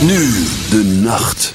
nu de nacht.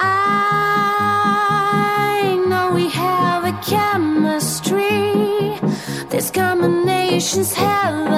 I know we have a chemistry. This combination's heaven.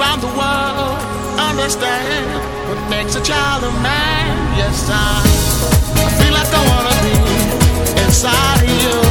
around the world understand what makes a child a man. Yes, I, I feel like I wanna be inside of you.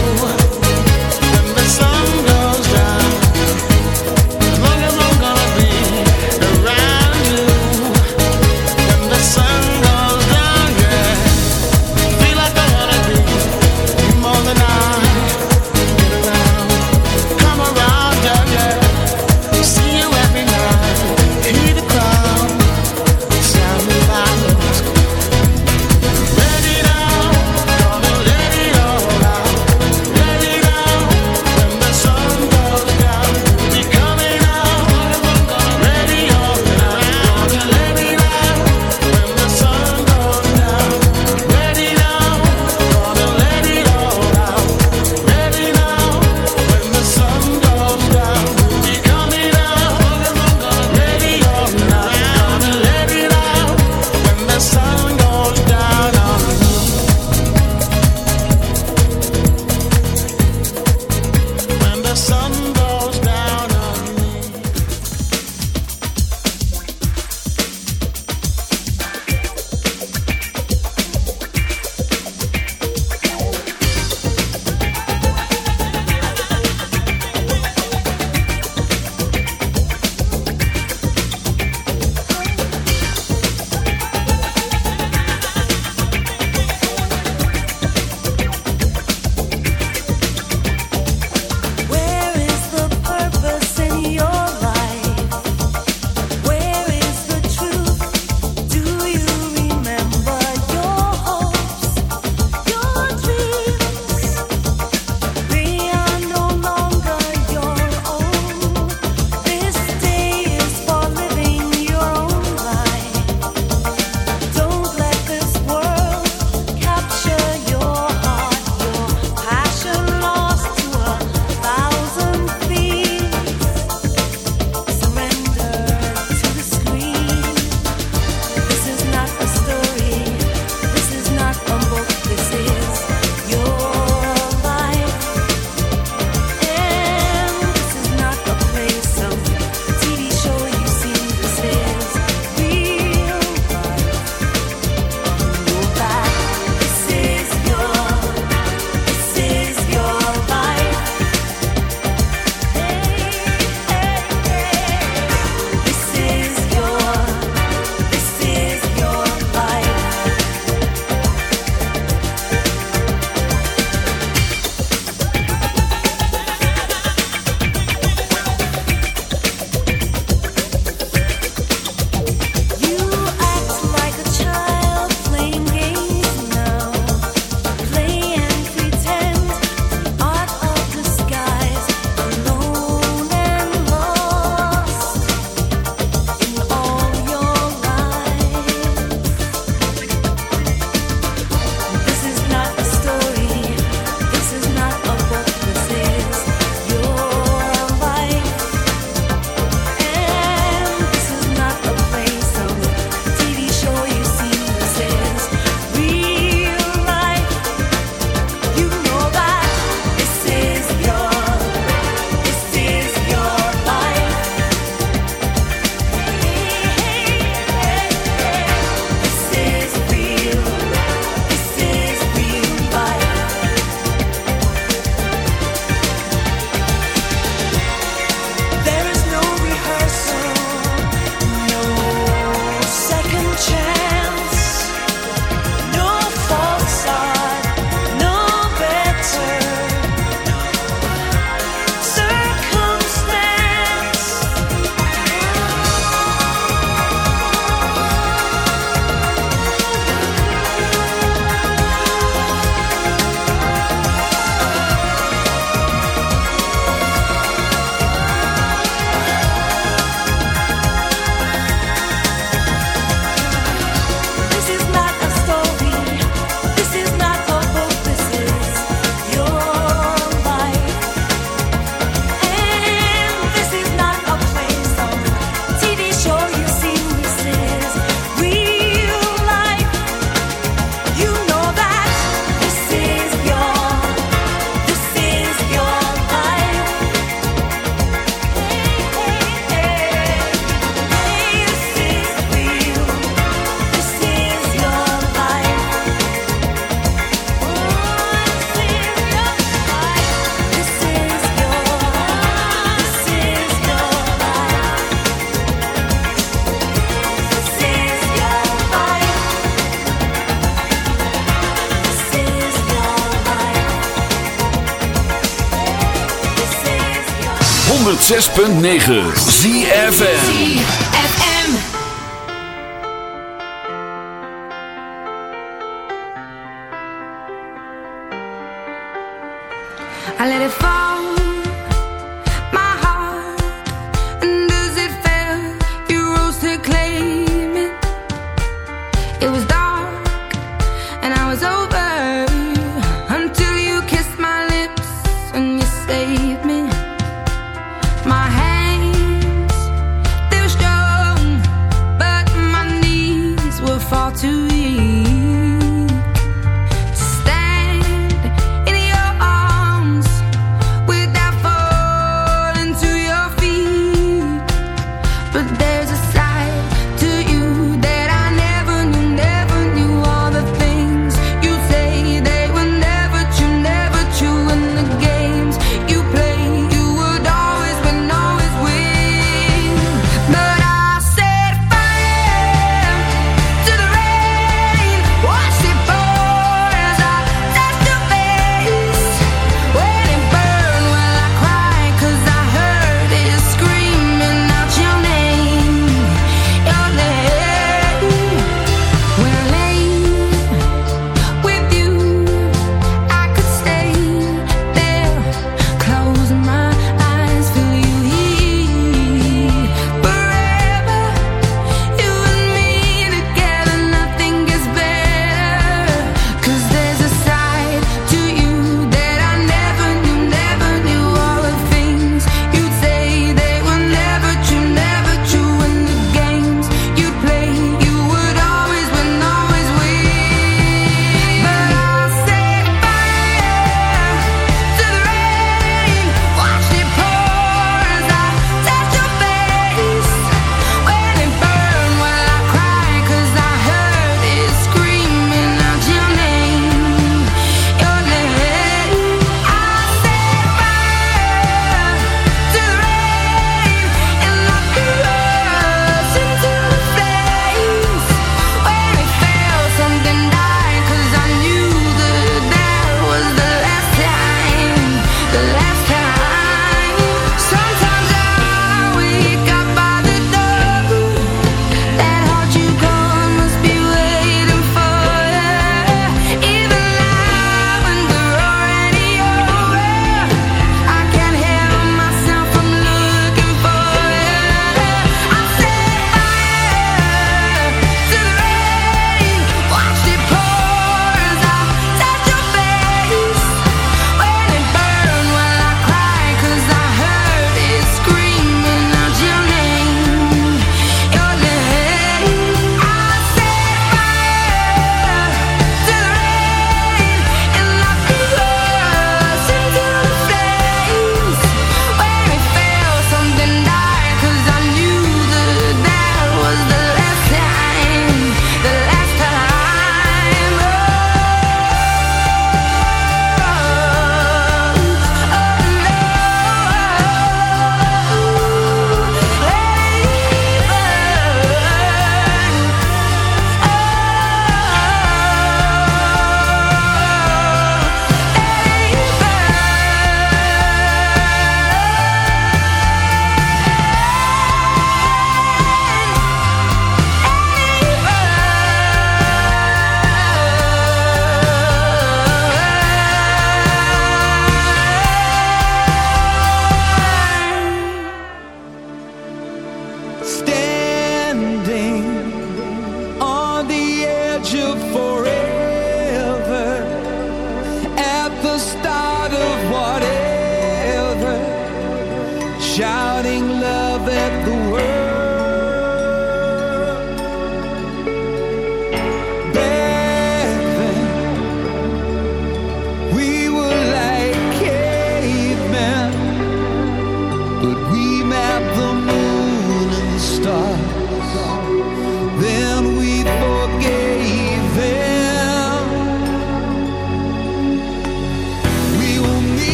106.9 ZFM.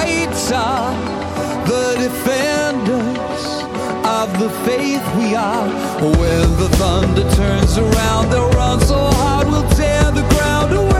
knights are the defenders of the faith we are. When the thunder turns around, they'll run so hard we'll tear the ground away.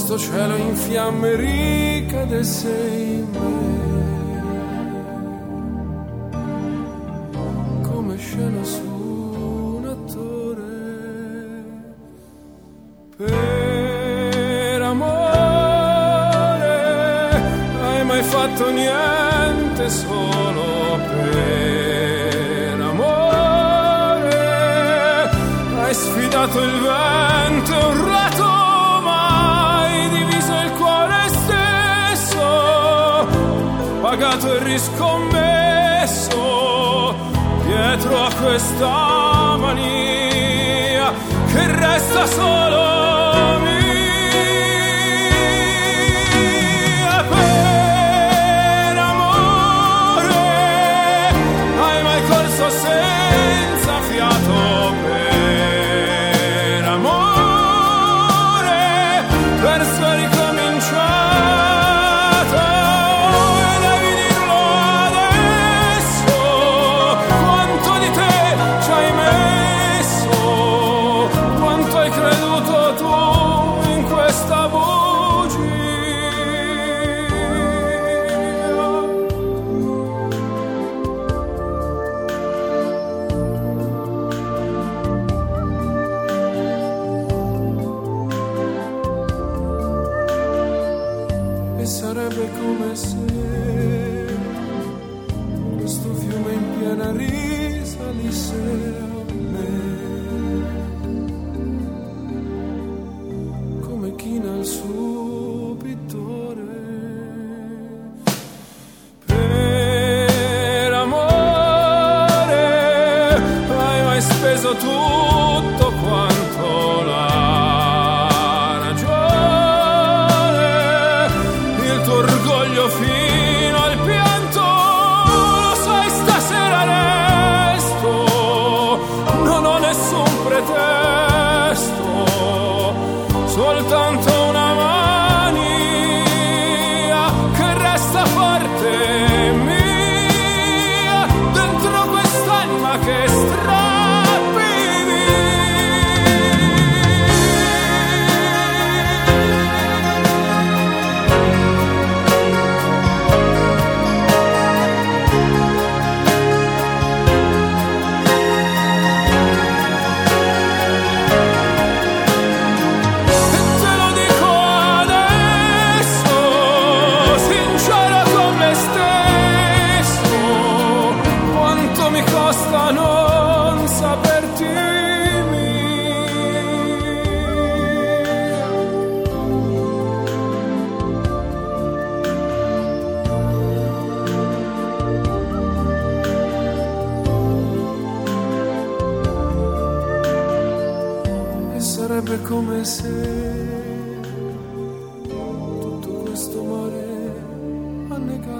questo cielo in fiamme ricadesse in me. Come scena su un attore. Per amore hai mai fatto niente solo per amore? Hai sfidato il vento scommesso dietro a questa mania che resta solo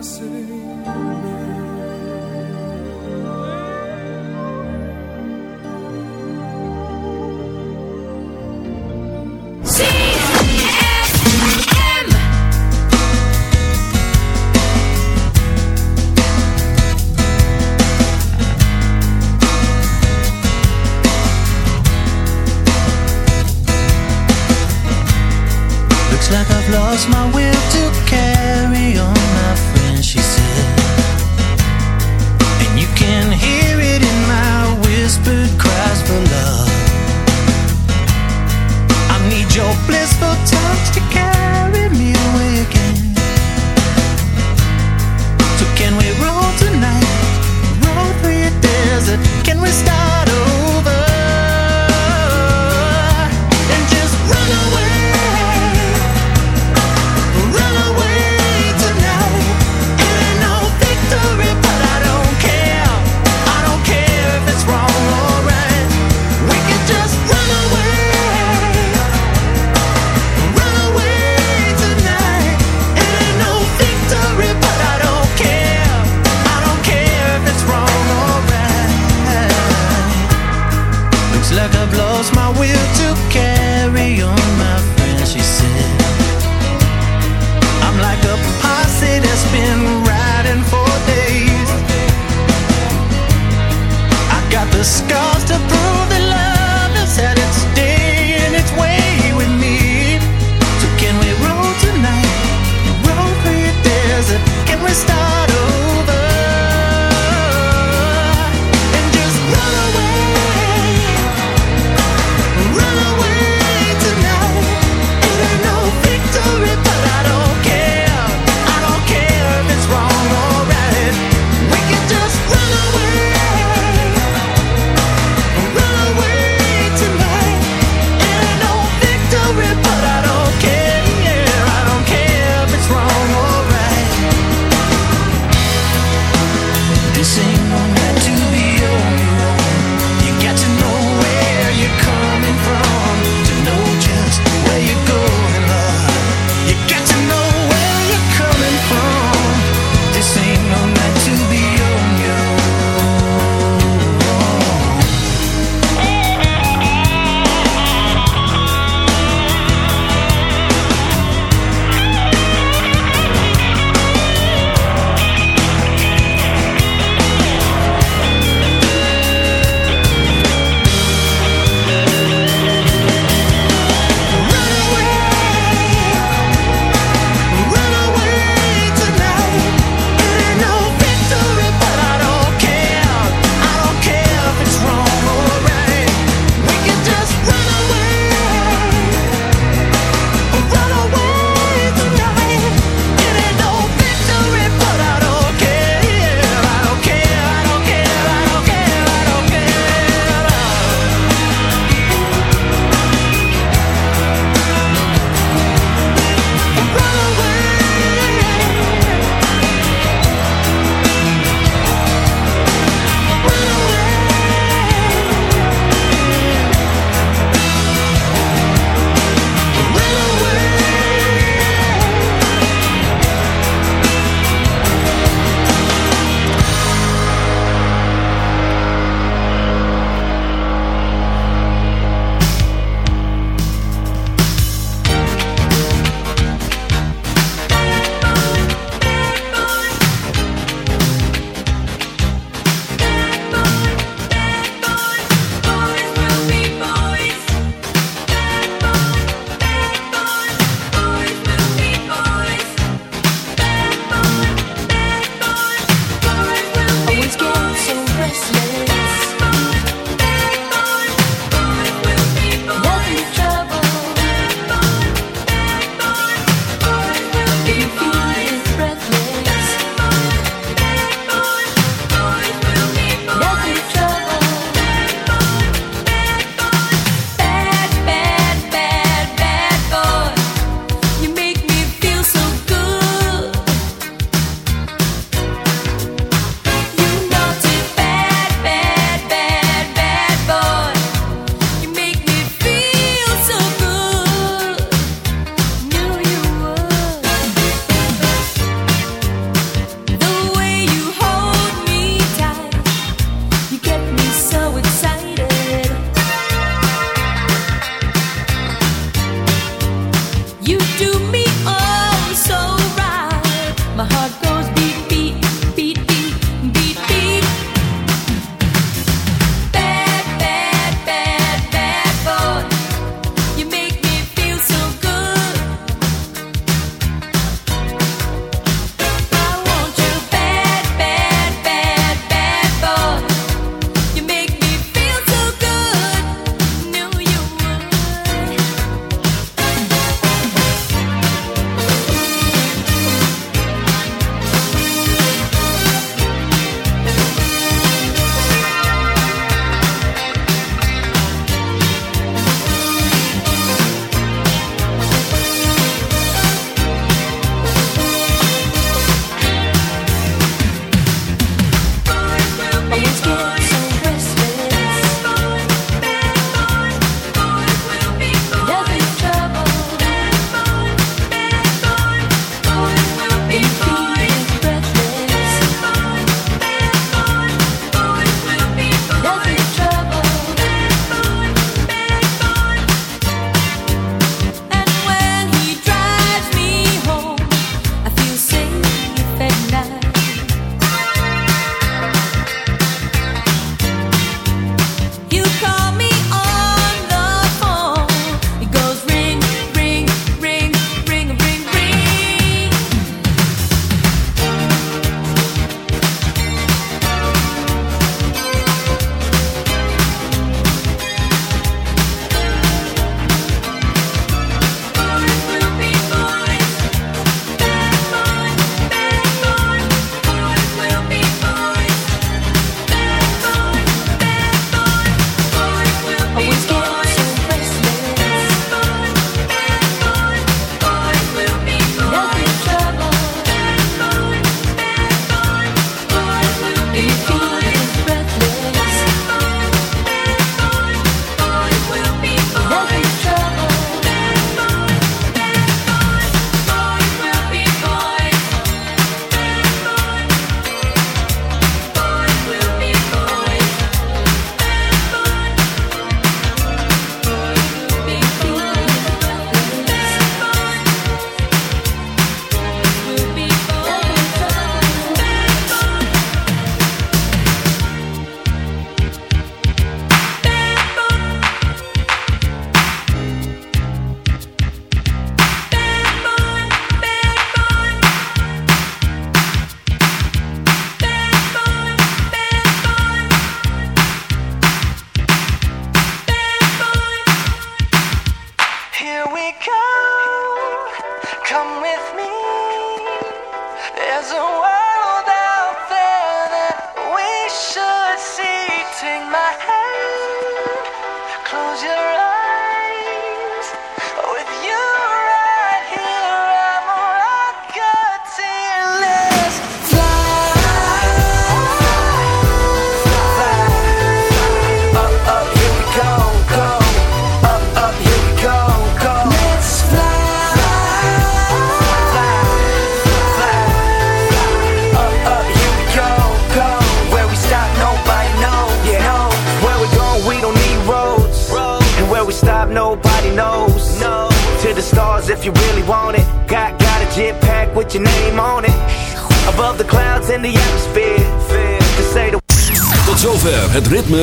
sitting there.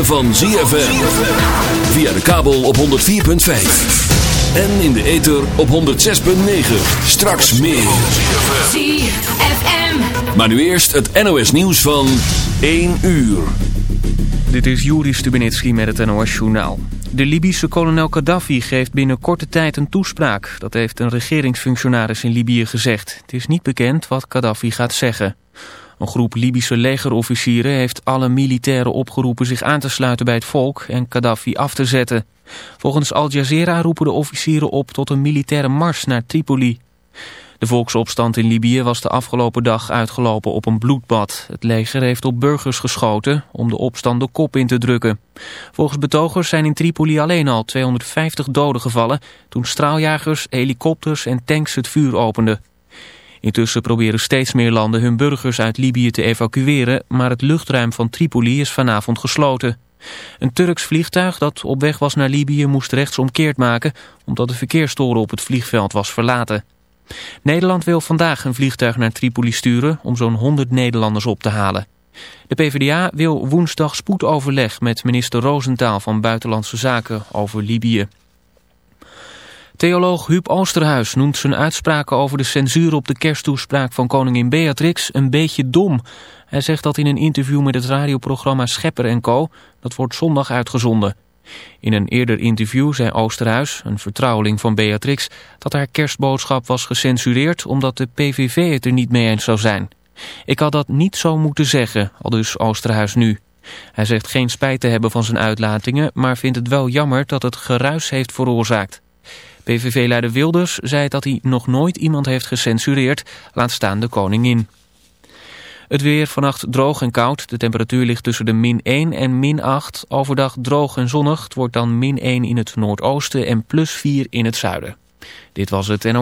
Van ZFM. Via de kabel op 104.5. En in de ether op 106.9. Straks meer. ZFM. Maar nu eerst het NOS nieuws van 1 uur. Dit is Juri Stubenitski met het NOS-journaal. De Libische kolonel Gaddafi geeft binnen korte tijd een toespraak. Dat heeft een regeringsfunctionaris in Libië gezegd. Het is niet bekend wat Gaddafi gaat zeggen. Een groep Libische legerofficieren heeft alle militairen opgeroepen zich aan te sluiten bij het volk en Gaddafi af te zetten. Volgens Al Jazeera roepen de officieren op tot een militaire mars naar Tripoli. De volksopstand in Libië was de afgelopen dag uitgelopen op een bloedbad. Het leger heeft op burgers geschoten om de opstand de kop in te drukken. Volgens betogers zijn in Tripoli alleen al 250 doden gevallen... toen straaljagers, helikopters en tanks het vuur openden. Intussen proberen steeds meer landen hun burgers uit Libië te evacueren... maar het luchtruim van Tripoli is vanavond gesloten. Een Turks vliegtuig dat op weg was naar Libië moest rechtsomkeerd maken... omdat de verkeerstoren op het vliegveld was verlaten. Nederland wil vandaag een vliegtuig naar Tripoli sturen om zo'n 100 Nederlanders op te halen. De PvdA wil woensdag spoedoverleg met minister Roosentaal van Buitenlandse Zaken over Libië. Theoloog Huub Oosterhuis noemt zijn uitspraken over de censuur op de kersttoespraak van koningin Beatrix een beetje dom. Hij zegt dat in een interview met het radioprogramma Schepper Co. Dat wordt zondag uitgezonden. In een eerder interview zei Oosterhuis, een vertrouweling van Beatrix, dat haar kerstboodschap was gecensureerd omdat de PVV het er niet mee eens zou zijn. Ik had dat niet zo moeten zeggen, al dus Oosterhuis nu. Hij zegt geen spijt te hebben van zijn uitlatingen, maar vindt het wel jammer dat het geruis heeft veroorzaakt. PVV-leider Wilders zei dat hij nog nooit iemand heeft gecensureerd, laat staan de koningin. Het weer vannacht droog en koud. De temperatuur ligt tussen de min 1 en min 8. Overdag droog en zonnig. Het wordt dan min 1 in het noordoosten en plus 4 in het zuiden. Dit was het NO.